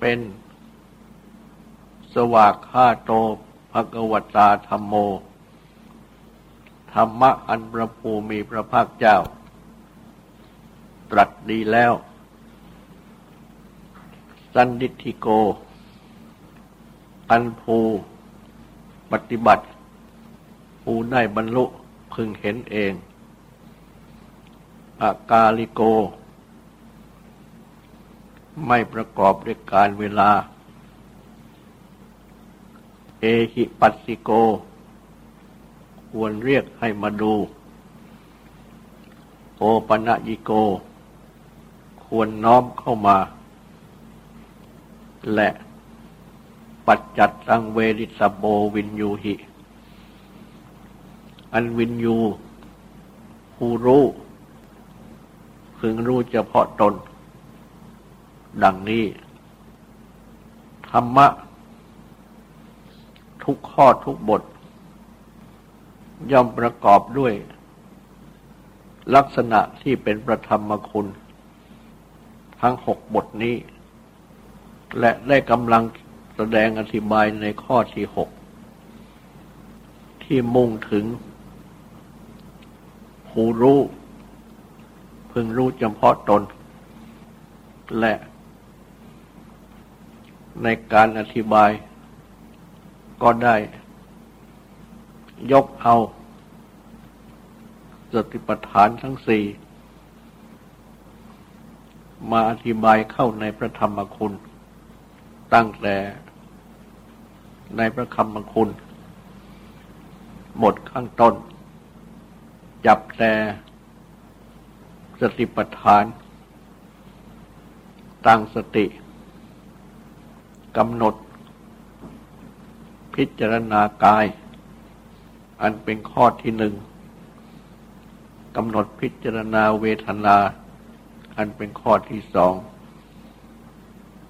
เป็น สวากขาโตภกวตาธรรมโม ธรรมะอันประภูมีพระภาคเจ้า ตรัสดีแล้ว สันดิธิโก อันภูปฏิบัติภูได้บรรลุพึงเห็นเองอากาลิโก ไม่ประกอบด้วยการเวลา เอหิปัสสิโก ควรเรียกให้มาดู โอปนะยิโก ควรน้อมเข้ามา และปัจจัดสังเวริสโบวินยูหิ อันวินยูผู้รู้พึงรู้เฉพาะตน ดังนี้ ธรรมะ ทุกข้อทุกบท ย่อมประกอบด้วย ลักษณะที่เป็นประธรรมคุณ ทั้งหกบทนี้ และได้กำลังแสดงอธิบายในข้อที่หกที่มุ่งถึงผู้รู้ พึงรู้เฉพาะตน และ ในการอธิบาย ก็ได้ ยกเอาสติปัฏฐานทั้งสี่มาอธิบายเข้าในพระธรรมคุณ ตั้งแต่ในพระคำมคุณหมดข้างต้น จับแต่สติปัฏฐาน ตั้งสติ กำหนด พิจารณากาย อันเป็นข้อที่หนึ่งกำหนดพิจารณาเวทนา อันเป็นข้อที่สอง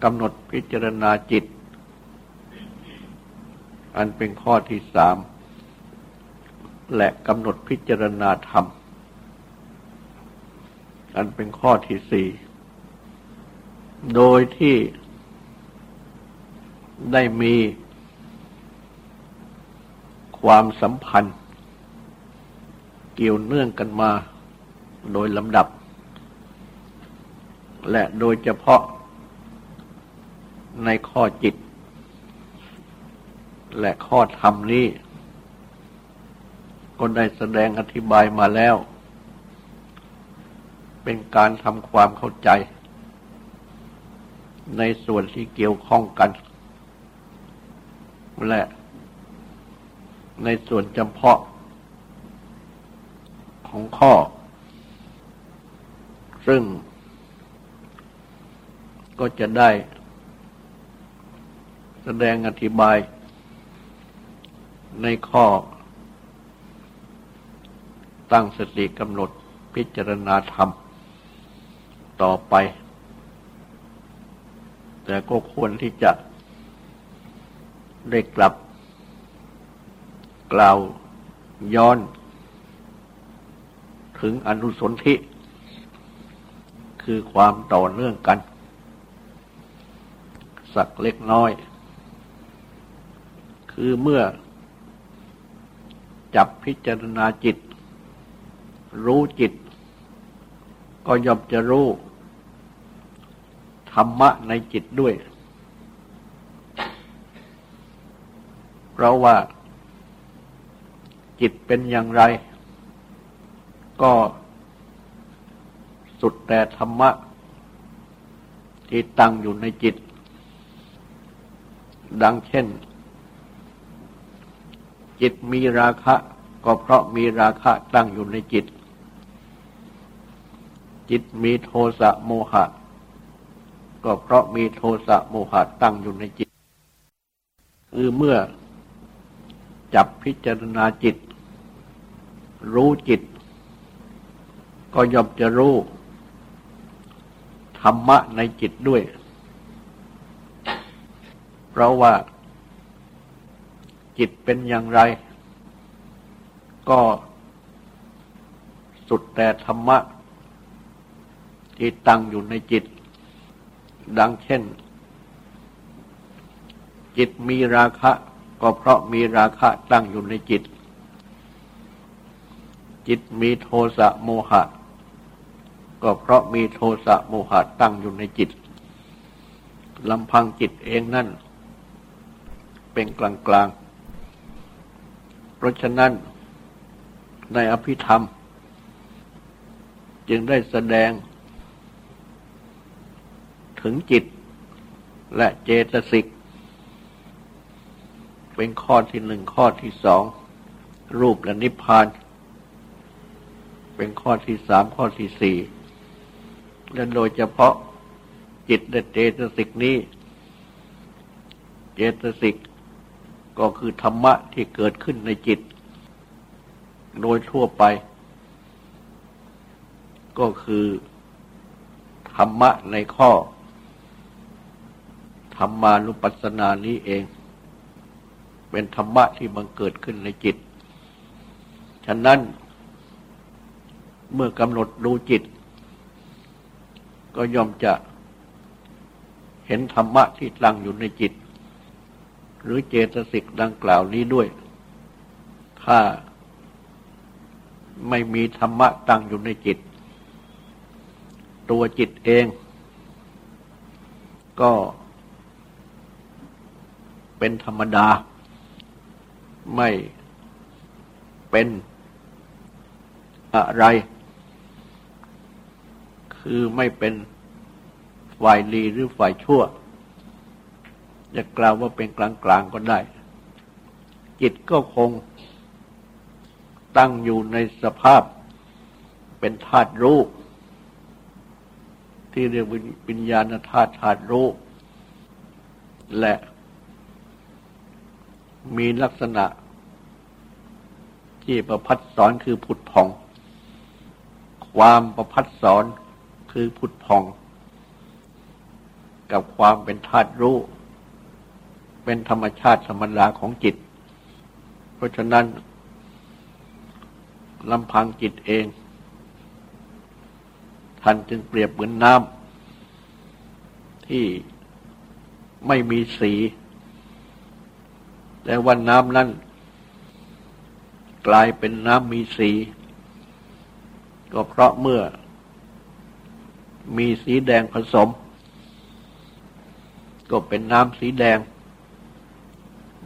กำหนดพิจารณาจิต อันเป็นข้อที่สามและกำหนดพิจารณาธรรม อันเป็นข้อที่สี่โดยที่ ได้มีความสัมพันธ์ เกี่ยวเนื่องกันมาโดยลำดับ และโดยเฉพาะในข้อจิต และข้อธรรมนี้ ก็ได้แสดงอธิบายมาแล้ว เป็นการทำความเข้าใจ ในส่วนที่เกี่ยวข้องกัน และในส่วนจำเพาะของข้อ ซึ่งก็จะได้แสดงอธิบายในข้อ ตั้งสติกำหนดพิจารณาธรรม ต่อไป แต่ก็ควรที่จะ ได้กลับ กล่าวย้อน ถึงอนุสนธิคือความต่อเนื่องกัน สักเล็กน้อย คือเมื่อ จับพิจารณาจิต รู้จิต ก็ย่อมจะรู้ ธรรมะในจิตด้วย เพราะว่าจิตเป็นอย่างไร ก็สุดแต่ธรรมะ ที่ตั้งอยู่ในจิต ดังเช่น จิตมีราคะ ก็เพราะมีราคะตั้งอยู่ในจิต จิตมีโทสะโมหะ ก็เพราะมีโทสะโมหะตั้งอยู่ในจิต คือเมื่อ จับพิจารณาจิต รู้จิต ก็ย่อมจะรู้ ธรรมะในจิตด้วย เพราะว่า จิตเป็นอย่างไร ก็สุดแต่ธรรมะ ที่ตั้งอยู่ในจิต ดังเช่น จิตมีราคะ ก็เพราะมีราคะตั้งอยู่ในจิต จิตมีโทสะโมหะ ก็เพราะมีโทสะโมหะตั้งอยู่ในจิตลำพังจิตเองนั่น เป็นกลางกลางเพราะฉะนั้นในอภิธรรม จึงได้แสดง ถึงจิตและเจตสิก เป็นข้อที่หนึ่งข้อที่สองรูปและนิพพาน เป็นข้อที่สามข้อที่สี่และโดยเฉพาะจิตและเจตสิกนี้ เจตสิกก็คือธรรมะที่เกิดขึ้นในจิต โดยทั่วไป ก็คือธรรมะในข้อธรรมานุปัสสนานี้เอง เป็นธรรมะที่บังเกิดขึ้นในจิต ฉะนั้นเมื่อกำหนดดูจิต ก็ย่อมจะเห็นธรรมะที่ตั้งอยู่ในจิต หรือเจตสิกดังกล่าวนี้ด้วย ถ้าไม่มีธรรมะตั้งอยู่ในจิต ตัวจิตเอง ก็เป็นธรรมดา ไม่เป็นอะไร คือไม่เป็นฝ่ายดีหรือฝ่ายชั่ว จะกล่าวว่าเป็นกลางกลางก็ได้ จิตก็คง ตั้งอยู่ในสภาพเป็นธาตุรู้ที่เรียกวิญญาณธาตุธาตุรู้และ มีลักษณะ ที่ประพัดสอนคือผุดผ่อง ความประพัดสอนคือผุดพอง กับความเป็นธาตุรู้ เป็นธรรมชาติธรรมดาของจิต เพราะฉะนั้นลำพังจิตเอง ท่านจึงเปรียบเหมือนน้ำที่ไม่มีสี แต่ว่าน้ำนั้นกลายเป็นน้ำมีสี ก็เพราะเมื่อ มีสีแดงผสม ก็เป็นน้ำสีแดง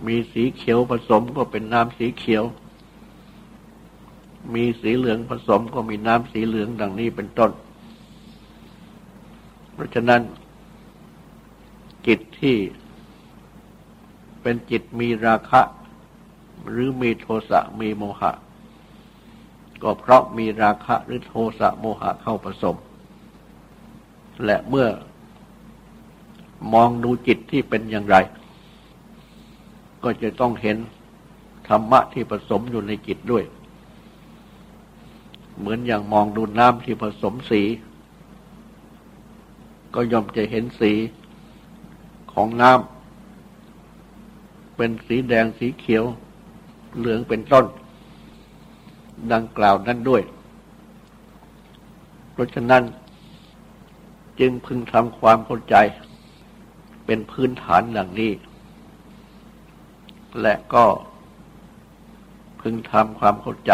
มีสีเขียวผสมก็เป็นน้ำสีเขียว มีสีเหลืองผสมก็มีน้ำสีเหลืองดังนี้เป็นต้น เพราะฉะนั้นจิตที่ เป็นจิตมีราคะ หรือมีโทสะมีโมหะ ก็เพราะมีราคะหรือโทสะโมหะเข้าผสม และเมื่อมองดูจิตที่เป็นอย่างไร ก็จะต้องเห็นธรรมะที่ผสมอยู่ในจิตด้วย เหมือนอย่างมองดูน้ำที่ผสมสี ก็ย่อมจะเห็นสีของน้ำ เป็นสีแดงสีเขียว เหลืองเป็นต้น ดังกล่าวนั้นด้วย เพราะฉะนั้นจึงพึงทำความเข้าใจ เป็นพื้นฐานดังนี้ และก็พึงทำความเข้าใจ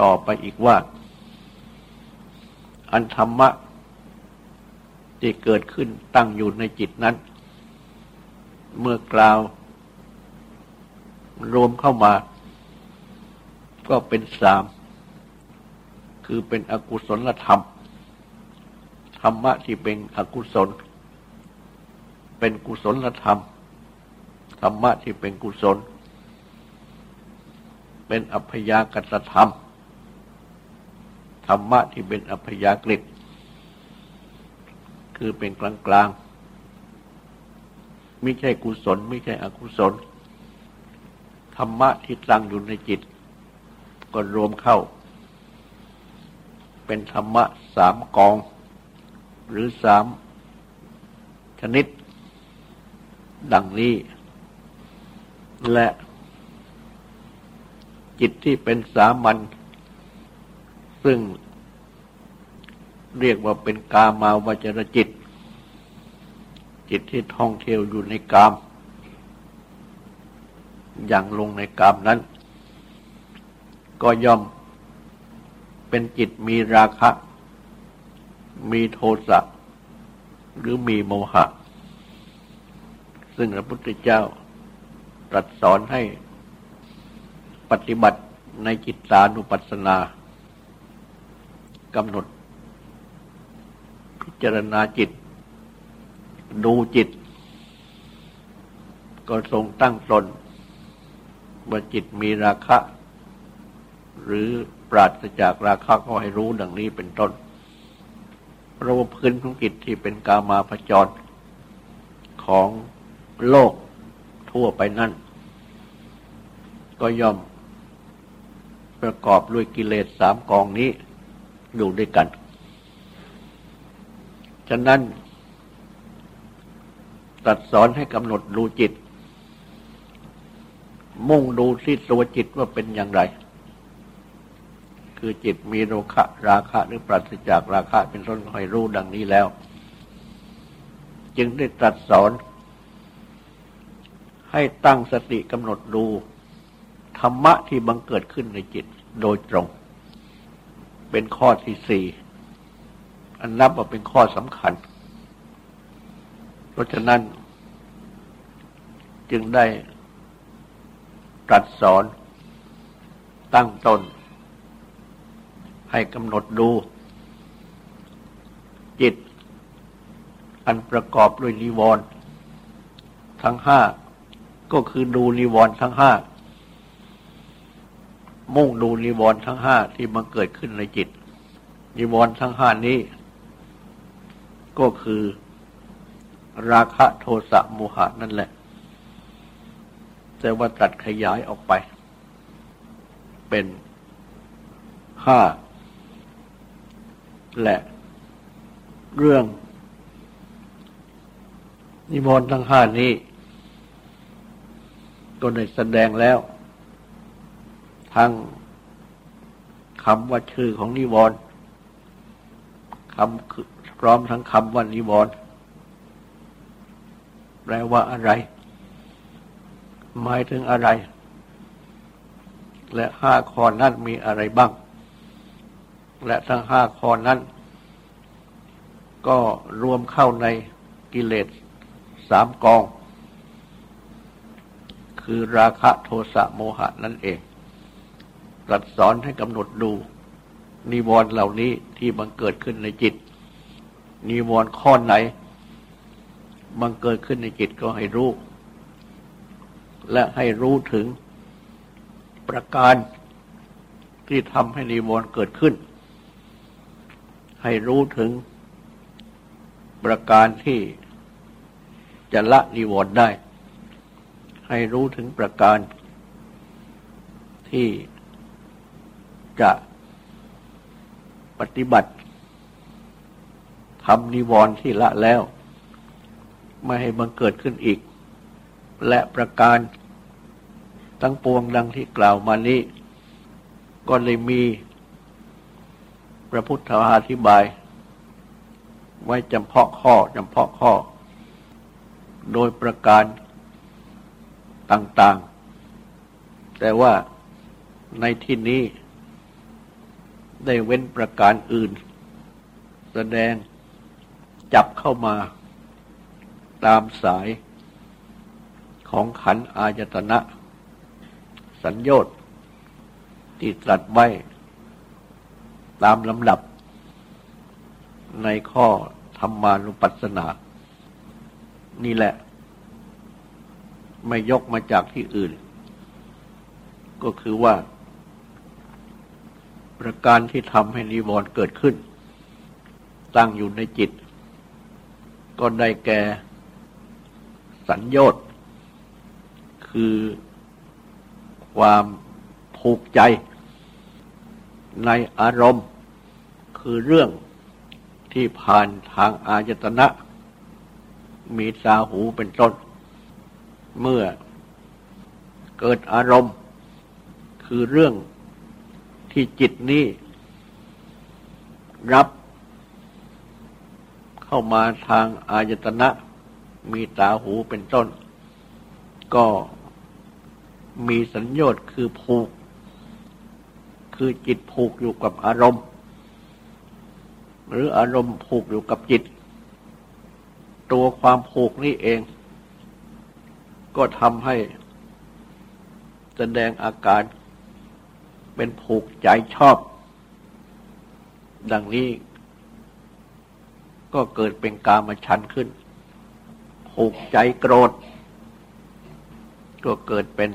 ต่อไปอีกว่า อันธรรมะที่เกิดขึ้นตั้งอยู่ในจิตนั้น เมื่อกล่าว รวมเข้ามา ก็เป็นสาม คือเป็นอกุศลธรรม ธรรมะที่เป็นอกุศล เป็นกุศลธรรม ธรรมะที่เป็นกุศล เป็นอัพยากตธรรม ธรรมะที่เป็นอัพยากฤิคือเป็นกลางกลาง ไม่ใช่กุศล ไม่ใช่อกุศล ธรรมะที่ตั้งอยู่ในจิต ก็รวมเข้า เป็นธรรมะสามกอง หรือสามชนิด ดังนี้ และจิตที่เป็นสามัญซึ่งเรียกว่าเป็นกามาวจรจิต จิตที่ท่องเที่ยวอยู่ในกาม อย่างลงในกามนั้น ก็ย่อมเป็นจิตมีราคะ มีโทสะหรือมีโมหะ ซึ่งพระพุทธเจ้าตรัสสอนให้ปฏิบัติในจิตสานุปัสสนากำหนด พิจารณาจิต ดูจิต ก็ทรงตั้งตนว่าจิตมีราคะ หรือปราศจากราคะก็ให้รู้ดังนี้เป็นต้นเพราะว่าพื้นของจิตที่เป็นกามาพจรของโลกทั่วไปนั่น ก็ย่อมประกอบด้วยกิเลสสามกองนี้อยู่ด้วยกัน ฉะนั้น ตัดสอนให้กำหนดดูจิต มุ่งดูที่ตัวจิตว่าเป็นอย่างไร คือจิตมีโรคะราคะหรือปราศจากราคะเป็นต้นคอยรู้ดังนี้แล้ว จึงได้ตรัสสอน ให้ตั้งสติกำหนดดูธรรมะที่บังเกิดขึ้นในจิตโดยตรง เป็นข้อที่สี่อันนับว่าเป็นข้อสำคัญ ราะฉะนั้น จึงได้ตรัสสอนตั้งตน ให้กำหนดดู จิต อันประกอบด้วยนิวรณ์ทั้งห้า ก็คือดูนิวรณ์ทั้งห้า มุ่งดูนิวรณ์ทั้งห้าที่มันเกิดขึ้นในจิต นิวรณ์ทั้งห้านี้ ก็คือ ราคะโทสะโมหะนั่นแหละ แต่ว่าตัดขยายออกไป เป็นห้าและเรื่อง นิมนต์ทั้งห้านี้ก็ได้แสดงแล้ว ทั้งคำว่าชื่อของนิวรณ์คำพร้อมทั้งคำว่านิวรณ์ แปลว่าอะไร หมายถึงอะไร และห้าข้อนั้นมีอะไรบ้าง และทั้งห้าข้อนั้น ก็รวมเข้าในกิเลสสามกอง คือราคะโทสะโมหะนั่นเองตรัสสอนให้กำหนดดู นิวรณ์เหล่านี้ที่บังเกิดขึ้นในจิต นิวรณ์ข้อไหน มันเกิดขึ้นในจิตก็ให้รู้ และให้รู้ถึงประการที่ทำให้นิวรณ์เกิดขึ้น ให้รู้ถึงประการที่จะละนิวรณ์ได้ ให้รู้ถึงประการที่จะปฏิบัติทำนิวรณ์ที่ละแล้ว ไม่ให้บังเกิดขึ้นอีก และประการทั้งปวงดังที่กล่าวมานี้ ก็เลยมีพระพุทธาธิบาย ไว้จำเพาะข้อจำเพาะข้อ โดยประการต่างๆ แต่ว่าในที่นี้ได้เว้นประการอื่น แสดงจับเข้ามา ตามสายของขันอายตนะ สัญญต์ที่ตรัสไว้ ตามลำดับ ในข้อธรรมานุปัสสนา นี่แหละ ไม่ยกมาจากที่อื่น ก็คือว่า ประการที่ทำให้นิวรณ์เกิดขึ้น ตั้งอยู่ในจิต ก็ได้แก่ สัญญต์คือความผูกใจในอารมณ์ คือเรื่องที่ผ่านทางอายตนะ มีตาหูเป็นต้น เมื่อเกิดอารมณ์ คือเรื่องที่จิตนี้ รับเข้ามาทางอายตนะ มีตาหูเป็นต้น ก็มีสัญญาตคือผูก คือจิตผูกอยู่กับอารมณ์ หรืออารมณ์ผูกอยู่กับจิต ตัวความผูกนี่เอง ก็ทำให้แสดงอาการเป็นผูกใจชอบ ดังนี้ก็เกิดเป็นกามฉันขึ้น ผูกใจโกรธ ก็เกิดเป็น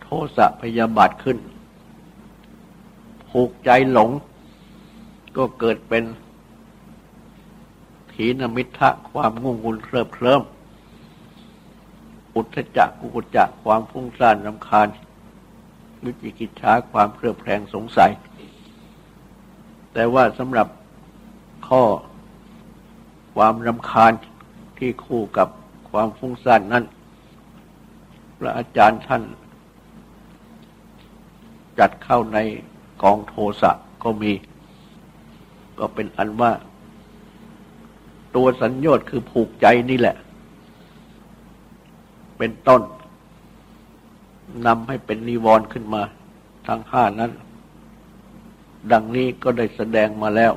โทสะพยาบาทขึ้นผูกใจหลง ก็เกิดเป็นถีนมิทะความงุ่งงุนเคลิบเคลิ้มอุทจักกุกุจักความพุ่งซ่านรำคาญวิจิกิจฉาความเครือบแคลงสงสัย แต่ว่าสำหรับข้อความรำคาญ ที่คู่กับความฟุ้งซ่านนั้น พระอาจารย์ท่าน จัดเข้าในกองโทสะก็มี ก็เป็นอันว่า ตัวสัญญาตคือผูกใจนี่แหละ เป็นต้นนำให้เป็นนิวรณ์ขึ้นมาทั้งห้านั้น ดังนี้ก็ได้แสดงมาแล้ว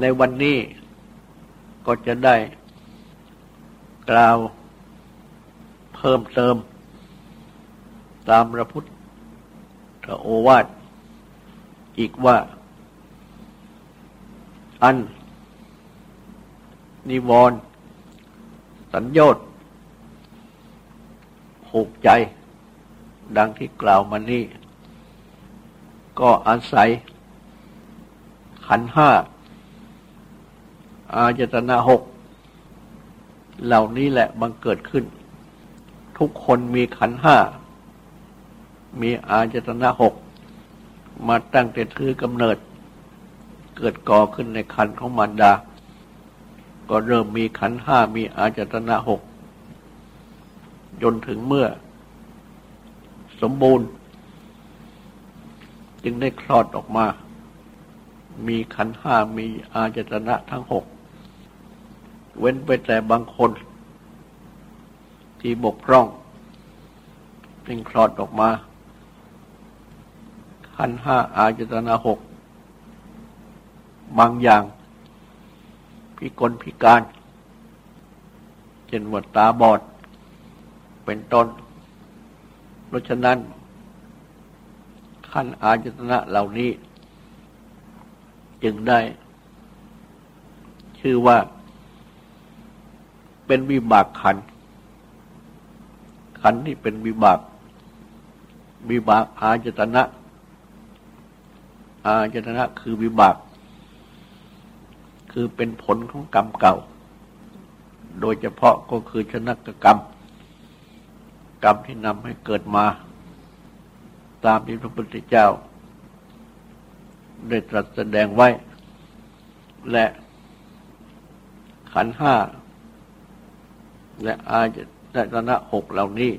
ในวันนี้ก็จะได้ กล่าวเพิ่มเติม ตามพระพุทธพระโอวาทอีกว่า อัน นิวรณ์สัญญต์ผูกใจ ดังที่กล่าวมานี้ ก็อาศัย ขันห้า อาจตนาหก เหล่านี้แหละบังเกิดขึ้น ทุกคนมีขันห้า มีอาจตนะหก มาตั้งแต่ถือกำเนิด เกิดก่อขึ้นในคันของมารดา ก็เริ่มมีขันห้ามีอาจตนะหก จนถึงเมื่อ สมบูรณ์ จึงได้คลอดออกมา มีขันห้ามีอาจตนะทั้งหก เว้นไปแต่บางคน ที่บกพร่องจึงคลอดออกมาขันห้าอาจตนาหก บางอย่าง พิกลพิการเช่นวัดตาบอด เป็นต้นเพราะฉะนั้น ขันอาจตนะเหล่านี้ จึงได้ ชื่อว่า เป็นวิบากขัน ขันที่เป็นวิบาก วิบากอาจตนะ อาจตนะคือวิบาก คือเป็นผลของกรรมเก่า โดยเฉพาะก็คือชนะกรรม กรรมที่นำให้เกิดมา ตามที่พระพุทธเจ้า ได้ตรัสแสดงไว้ และขันห้า และอาจตนะหกเหล่านี้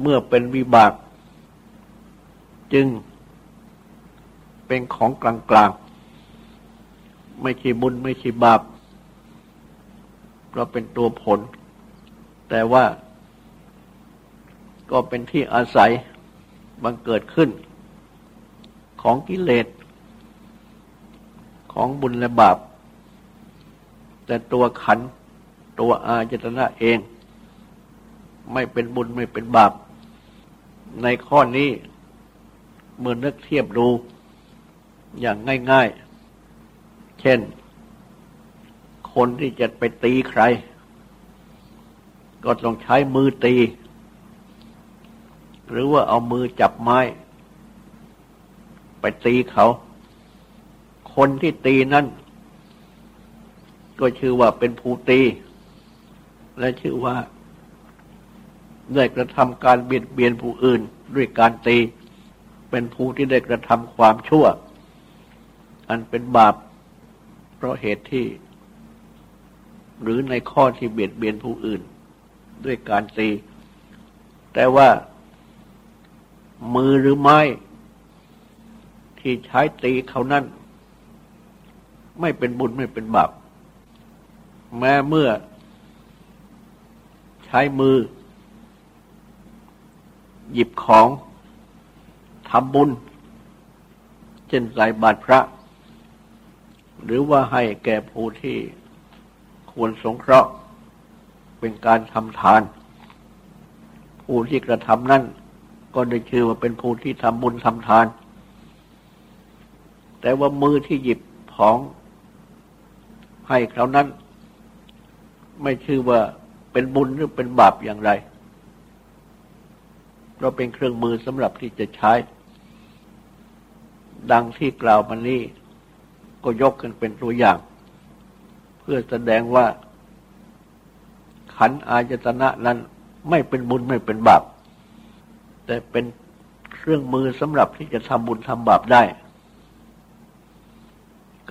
เมื่อเป็นวิบาก จึงเป็นของกลางๆ ไม่ใช่บุญไม่ใช่บาปเพราะเป็นตัวผล แต่ว่าก็เป็นที่อาศัยบังเกิดขึ้น ของกิเลส ของบุญและบาป แต่ตัวขัน ตัวอาจตนะเอง ไม่เป็นบุญไม่เป็นบาป ในข้อนี้เมื่อนึกเทียบดูอย่างง่าย ๆ เช่น คนที่จะไปตีใคร ก็ต้องใช้มือตี หรือว่าเอามือจับไม้ ไปตีเขา คนที่ตีนั่นก็ชื่อว่าเป็นผู้ตี และชื่อว่า ได้กระทำการเบียดเบียนผู้อื่นด้วยการตี เป็นผู้ที่ได้กระทำความชั่ว อันเป็นบาป เพราะเหตุที่ หรือในข้อที่เบียดเบียนผู้อื่น ด้วยการตี แต่ว่า มือหรือไม้ ที่ใช้ตีเขานั้นไม่เป็นบุญไม่เป็นบาปแม้เมื่อ ช้มือ หยิบของทำบุญ เช่นใส่บาตรพระ หรือว่าให้แก่ผู้ที่ควรสงเคราะห์ เป็นการทำทาน ผู้ที่กระทำนั่นก็ได้ชื่อว่าเป็นผู้ที่ทำบุญทำทาน แต่ว่ามือที่หยิบของให้เขานั้น ไม่ชื่อว่า เป็นบุญหรือเป็นบาปอย่างไร เราเป็นเครื่องมือสำหรับที่จะใช้ ดังที่กล่าวมานี้ก็ยกกันเป็นตัวอย่าง เพื่อแสดงว่า ขันอาจตนะนั้นไม่เป็นบุญไม่เป็นบาป แต่เป็นเครื่องมือสำหรับที่จะทำบุญทำบาปได้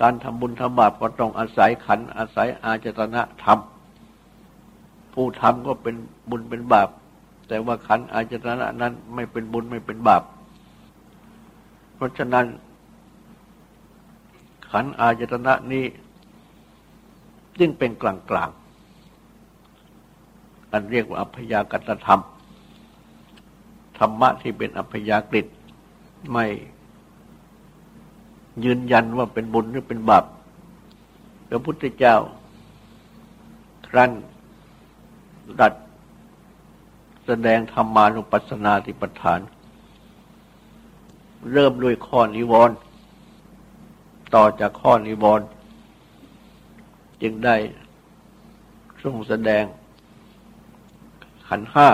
การทำบุญทำบาปก็ต้องอาศัยขันอาศัยอาจตนะทำ ผู้ทำก็เป็นบุญเป็นบาป แต่ว่าขันอาจตนะนั้นไม่เป็นบุญไม่เป็นบาป เพราะฉะนั้น ขันอายตนะนี้จึงเป็นกลางกลางอันเรียกว่าอัพยากตธรรม ธรรมะที่เป็นอัพยากฤิไม่ยืนยันว่าเป็นบุญหรือเป็นบาปพระพุทธเจ้าครั้น รัดแสดงธรรมานุปัสสนาติปฐาน เริ่มด้วยข้อนิวรณ์ต่อจากข้อนิวรณ์จึงได้ทรงแสดง ขันห้า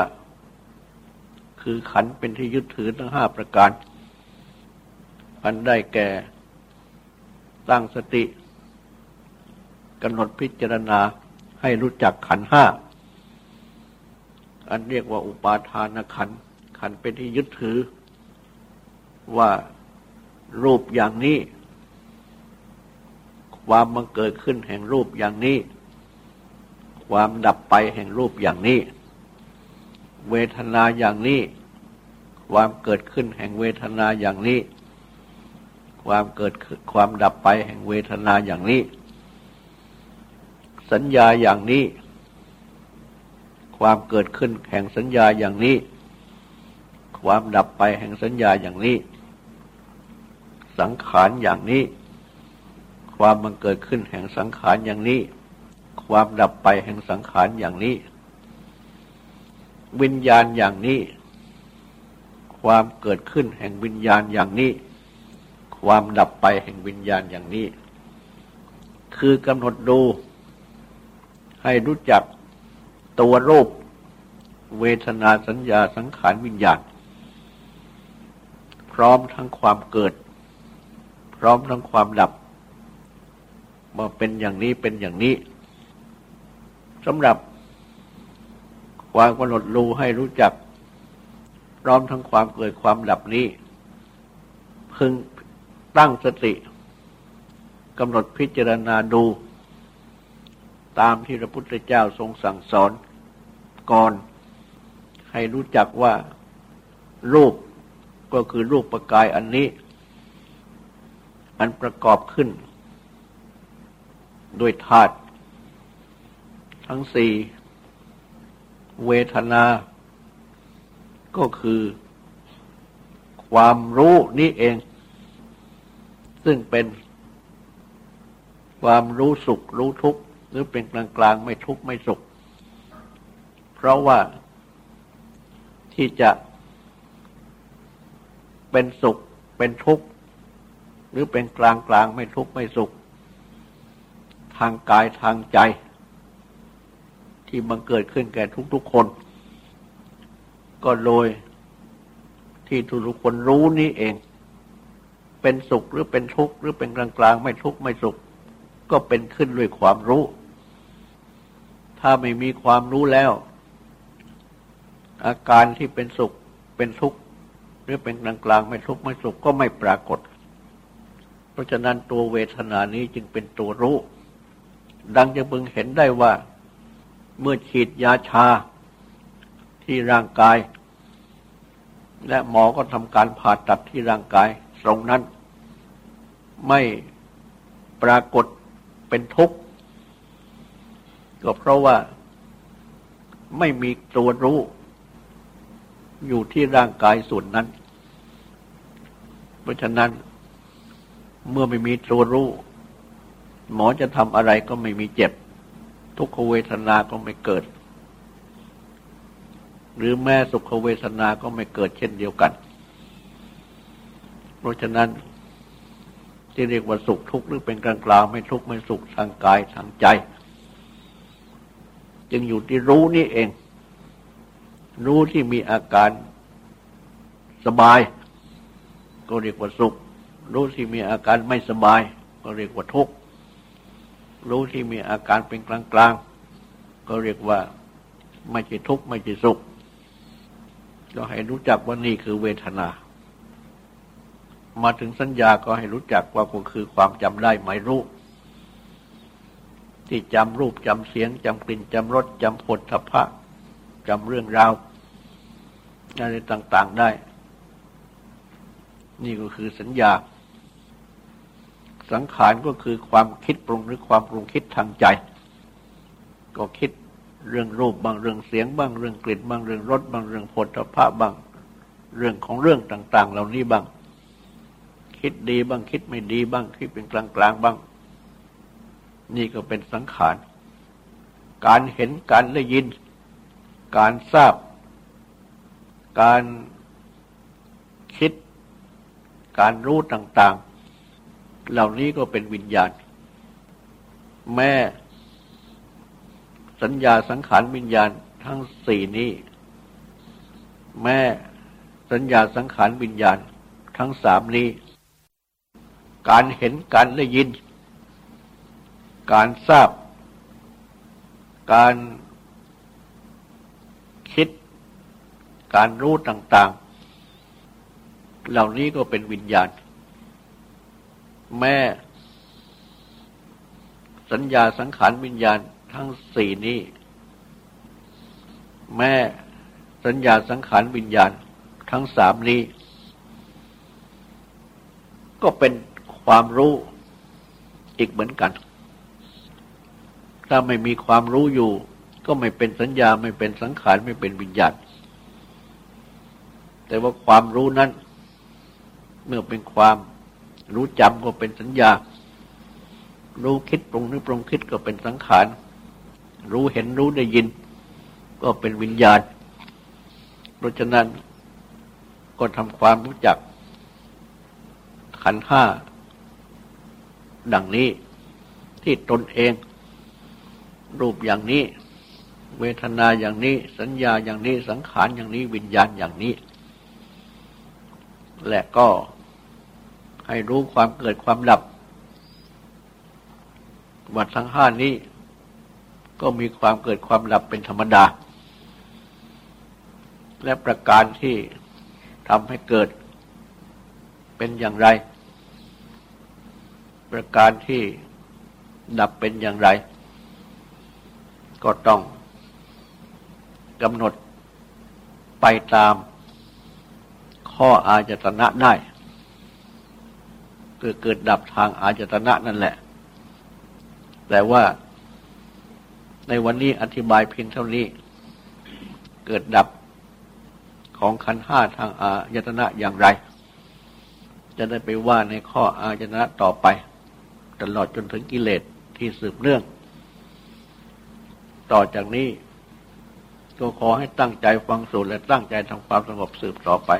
คือขันเป็นที่ยึดถือทั้งห้าประการ อันได้แก่ตั้งสติกำหนดพิจารณาให้รู้จักขันห้า อันเรียกว่าอุปาทานขัน ขันเป็นที่ยึดถือ ว่ารูปอย่างนี้ ความมันเกิดขึ้นแห่งรูปอย่างนี้ ความดับไปแห่งรูปอย่างนี้ เวทนาอย่างนี้ ความเกิดขึ้นแห่งเวทนาอย่างนี้ ความเกิดความดับไปแห่งเวทนาอย่างนี้ สัญญาอย่างนี้ ความเกิดขึ้นแห่งสัญญาอย่างนี้ ความดับไปแห่งสัญญาอย่างนี้ สังขารอย่างนี้ ความมันเกิดขึ้นแห่งสังขารอย่างนี้ ความดับไปแห่งสังขารอย่างนี้ วิญญาณอย่างนี้ ความเกิดขึ้นแห่งวิญญาณอย่างนี้ ความดับไปแห่งวิญญาณอย่างนี้ คือกำหนดดูให้รู้จัก ตัวรูป เวทนาสัญญาสังขารวิญญาณ พร้อมทั้งความเกิด พร้อมทั้งความดับมาเป็นอย่างนี้เป็นอย่างนี้สำหรับความกำหนดรู้ให้รู้จัก พร้อมทั้งความเกิดความดับนี้ พึงตั้งสติกำหนดพิจารณาดู ตามที่พระพุทธเจ้าทรงสั่งสอน ก่อนให้รู้จักว่ารูปก็คือรูปประกายอันนี้ อันประกอบขึ้น โดยธาตุทั้งสี่เวทนา ก็คือ ความรู้นี้เอง ซึ่งเป็น ความรู้สุขรู้ทุกข์ หรือเป็นกลางกลางไม่ทุกข์ ไม่สุข เพราะว่าที่จะเป็นสุขเป็นทุกข์ หรือเป็นกลางกลางไม่ทุกข์ไม่สุข ทางกายทางใจ ที่มันเกิดขึ้นแก่ทุกๆคน ก็โดยที่ทุกคนรู้นี้เอง เป็นสุขหรือเป็นทุกข์หรือเป็นกลางกลางไม่ทุกข์ไม่สุข ก็เป็นขึ้นด้วยความรู้ ถ้าไม่มีความรู้แล้ว อาการที่เป็นสุขเป็นทุกข์หรือเป็นกลางกลางไม่ทุกข์ไม่สุขก็ไม่ปรากฏ เพราะฉะนั้นตัวเวทนานี้จึงเป็นตัวรู้ ดังจะพึงเห็นได้ว่าเมื่อฉีดยาชาที่ร่างกาย และหมอก็ทำการผ่าตัดที่ร่างกาย ตรงนั้นไม่ปรากฏเป็นทุกข์ก็เพราะว่าไม่มีตัวรู้ อยู่ที่ร่างกายส่วนนั้น เพราะฉะนั้น เมื่อไม่มีตัวรู้ หมอจะทำอะไรก็ไม่มีเจ็บ ทุกขเวทนาก็ไม่เกิด หรือแม้สุขเวทนาก็ไม่เกิดเช่นเดียวกัน เพราะฉะนั้นที่เรียกว่าสุขทุกข์หรือเป็นกลางกลางไม่ทุกข์ไม่สุขทางกายทางใจ จึงอยู่ที่รู้นี่เอง รู้ที่มีอาการสบาย ก็เรียกว่าสุข รู้ที่มีอาการไม่สบาย ก็เรียกว่าทุกข์รู้ที่มีอาการเป็นกลางกลางก็เรียกว่าไม่ใช่ทุกข์ไม่ใช่สุขก็ให้รู้จักว่านี่คือเวทนา มาถึงสัญญาก็ให้รู้จักว่าก็คือความจำได้หมายรู้ที่จำรูปจำเสียงจำกลิ่นจำรสจำผลทพะจำเรื่องราว อะไรต่าง ๆได้ นี่ก็คือสัญญา สังขารก็คือความคิดปรุงหรือความปรุงคิดทางใจ ก็คิดเรื่องรูปบางเรื่องเสียงบ้างเรื่องกลิ่นบางเรื่องรสบางเรื่องผลพระบางเรื่องของเรื่องต่าง ๆ เหล่านี้บ้าง คิดดีบ้างคิดไม่ดีบ้าง คิดเป็นกลางๆบ้าง นี่ก็เป็นสังขาร การเห็นการได้ยิน การทราบ การคิดการรู้ต่าง ๆ เหล่านี้ก็เป็นวิญญาณ แม่สัญญาสังขารวิญญาณทั้งสี่นี้ แม่สัญญาสังขารวิญญาณทั้งสามนี้ การเห็นการได้ยิน การทราบ การคิด การรู้ต่างๆ เหล่านี้ก็เป็นวิญญาณ แม่สัญญาสังขารวิญญาณทั้งสี่นี้ แม่สัญญาสังขารวิญญาณทั้งสามนี้ ก็เป็นความรู้อีกเหมือนกัน ถ้าไม่มีความรู้อยู่ ก็ไม่เป็นสัญญาไม่เป็นสังขารไม่เป็นวิญญาณ แต่ว่าความรู้นั้น เมื่อเป็นความรู้จำก็เป็นสัญญา รู้คิดปรุงนึกปรุงคิดก็เป็นสังขาร รู้เห็นรู้ได้ยิน ก็เป็นวิญญาณ เพราะฉะนั้นก็ทำความรู้จัก ขันห้า ดังนี้ที่ตนเอง รูปอย่างนี้ เวทนาอย่างนี้ สัญญาอย่างนี้สังขารอย่างนี้วิญญาณอย่างนี้ และก็ให้รู้ความเกิดความดับวัดทั้งห้านี้ ก็มีความเกิดความดับเป็นธรรมดา และประการที่ทำให้เกิดเป็นอย่างไร ประการที่ดับเป็นอย่างไร ก็ต้องกำหนดไปตาม ข้ออาจตนะได้คือเกิดดับทางอาจตนะนั่นแหละ แต่ว่าในวันนี้อธิบายเพียงเท่านี้ เกิดดับของขันห้าทางอายตนะอย่างไร จะได้ไปว่าในข้ออายตนะต่อไป ตลอดจนถึงกิเลสที่สืบเนื่อง ต่อจากนี้ก็ขอให้ตั้งใจฟังสูตรและตั้งใจทำความสงบสืบต่อไป